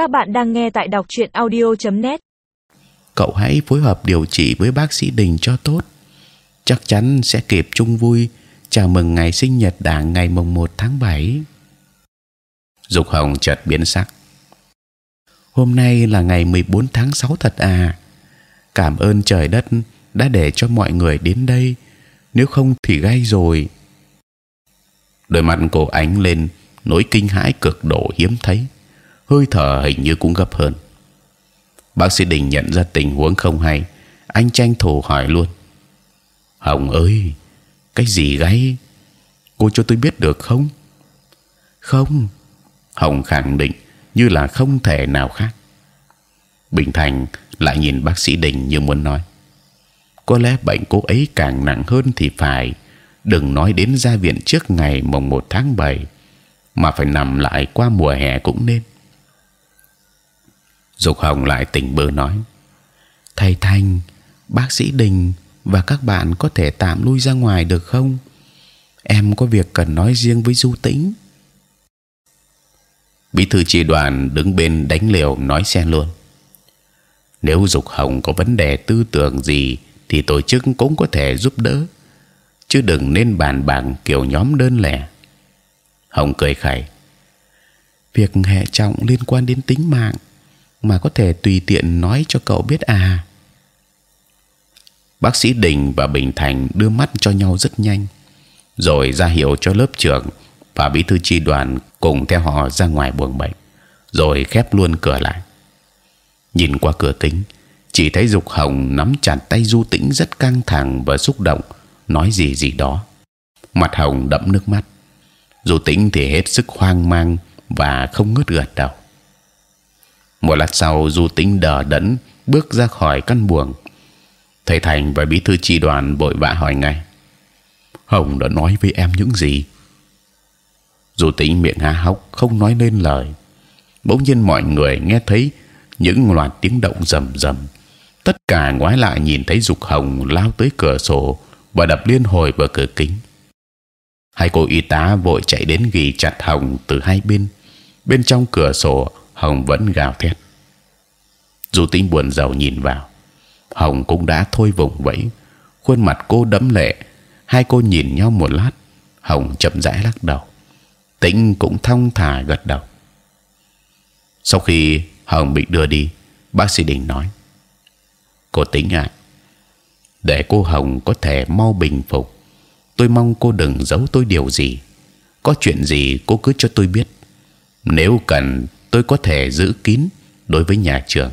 Các bạn đang nghe tại đọc truyện audio.net. Cậu hãy phối hợp điều trị với bác sĩ Đình cho tốt, chắc chắn sẽ kịp chung vui chào mừng ngày sinh nhật đảng ngày mùng 1 tháng 7. Dục Hồng chợt biến sắc. Hôm nay là ngày 14 tháng 6 thật à? Cảm ơn trời đất đã để cho mọi người đến đây. Nếu không thì gay rồi. Đôi mắt cô ánh lên nỗi kinh hãi cực độ hiếm thấy, hơi thở hình như cũng gấp hơn. Bác sĩ Đình nhận ra tình huống không hay, anh tranh thủ hỏi luôn. Hồng ơi, cái gì gáy? Cô cho tôi biết được không? Không. Hồng khẳng định như là không thể nào khác. Bình Thành lại nhìn bác sĩ Đình như muốn nói. Có lẽ bệnh cô ấy càng nặng hơn thì phải. Đừng nói đến ra viện trước ngày mùng 1 tháng 7 mà phải nằm lại qua mùa hè cũng nên. Dục Hồng lại tỉnh bơ nói: Thầy Thành, bác sĩ Đình và các bạn có thể tạm lui ra ngoài được không? Em có việc cần nói riêng với Du Tĩnh. Bí thư tri đoàn đứng bên đánh liều nói xen luôn. Nếu Dục Hồng có vấn đề tư tưởng gì thì tổ chức cũng có thể giúp đỡ, chứ đừng nên bàn bạc kiểu nhóm đơn lẻ. Hồng cười khẩy. Việc hệ trọng liên quan đến tính mạng mà có thể tùy tiện nói cho cậu biết à? Bác sĩ Đình và Bình Thành đưa mắt cho nhau rất nhanh, rồi ra hiệu cho lớp trưởng và bí thư tri đoàn cùng theo họ ra ngoài buồng bệnh, rồi khép luôn cửa lại. Nhìn qua cửa kính, chỉ thấy Dục Hồng nắm chặt tay Du Tĩnh rất căng thẳng và xúc động, nói gì gì đó. Mặt Hồng đẫm nước mắt. Du Tĩnh thì hết sức hoang mang và không ngớt gật đầu. Một lát sau, Du tính đờ đẫn bước ra khỏi căn buồng. Thầy Thành và bí thư tri đoàn vội vã hỏi ngay: Hồng đã nói với em những gì? Du tính miệng há hốc không nói nên lời. Bỗng nhiên mọi người nghe thấy những loạt tiếng động rầm rầm. Tất cả ngoái lại nhìn thấy Dục Hồng lao tới cửa sổ và đập liên hồi vào cửa kính hai cô y tá vội chạy đến ghì chặt hồng từ hai bên bên trong cửa sổ hồng vẫn gào thét. Dù tính buồn giàu nhìn vào, hồng cũng đã thôi vùng vẫy. Khuôn mặt cô đẫm lệ, hai cô nhìn nhau một lát, hồng chậm rãi lắc đầu. Tĩnh cũng thong thả gật đầu. Sau khi hồng bị đưa đi, bác sĩ đình nói, cô tĩnh ạ, để cô hồng có thể mau bình phục. Tôi mong cô đừng giấu tôi điều gì. Có chuyện gì cô cứ cho tôi biết. Nếu cần tôi có thể giữ kín đối với nhà trường.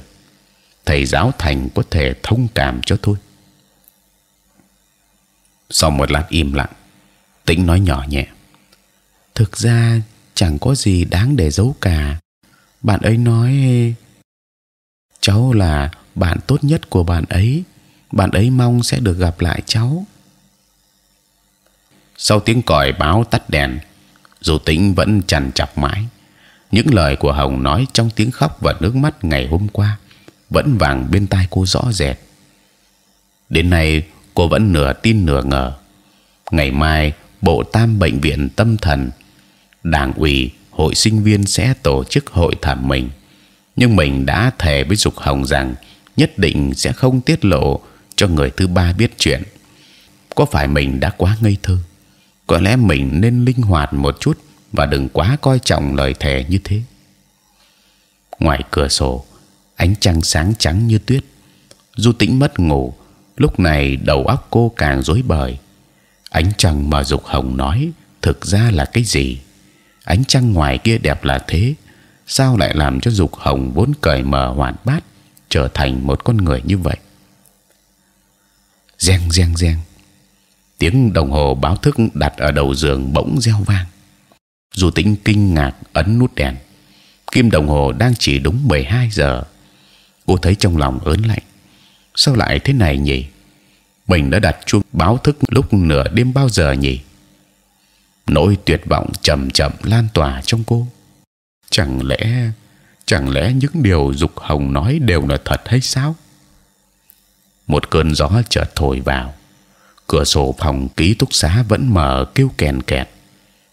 Thầy giáo thành có thể thông cảm cho tôi. Sau một lát im lặng, tĩnh nói nhỏ nhẹ. Thực ra chẳng có gì đáng để giấu cả. Bạn ấy nói, cháu là bạn tốt nhất của bạn ấy. Bạn ấy mong sẽ được gặp lại cháu. Sau tiếng còi báo tắt đèn, dù tĩnh vẫn chằn chọc mãi những lời của hồng nói trong tiếng khóc và nước mắt ngày hôm qua vẫn vang bên tai cô rõ rệt. Đến nay, cô vẫn nửa tin nửa ngờ. Ngày mai, bộ tam bệnh viện tâm thần, đảng ủy, hội sinh viên sẽ tổ chức hội thẩm mình. Nhưng mình đã thề với dục hồng rằng nhất định sẽ không tiết lộ cho người thứ ba biết chuyện. Có phải mình đã quá ngây thơ? Có lẽ mình nên linh hoạt một chút và đừng quá coi trọng lời thề như thế. Ngoài cửa sổ, ánh trăng sáng trắng như tuyết. Du tĩnh mất ngủ, lúc này đầu óc cô càng rối bời. Ánh trăng mà dục hồng nói thực ra là cái gì? Ánh trăng ngoài kia đẹp là thế, sao lại làm cho dục hồng vốn cởi mở hoàn bát trở thành một con người như vậy? Reng reng reng tiếng đồng hồ báo thức đặt ở đầu giường bỗng reo vang dù tĩnh kinh ngạc ấn nút đèn, kim đồng hồ đang chỉ đúng 12 giờ. Cô thấy trong lòng ớn lạnh. Sao lại thế này nhỉ? Mình đã đặt chuông báo thức lúc nửa đêm bao giờ nhỉ? Nỗi tuyệt vọng chậm chậm lan tỏa trong cô. Chẳng lẽ, chẳng lẽ những điều dục hồng nói đều là thật hay sao? Một cơn gió chợt thổi vào cửa sổ phòng ký túc xá vẫn mở kêu kèn kẹt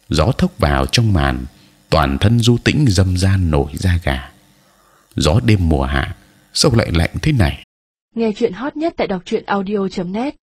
gió thốc vào trong màn, toàn thân du tĩnh dâm gian nổi da gà. Gió đêm mùa hạ, sao lại lạnh thế này? Nghe chuyện hot nhất tại đọc truyện audio.net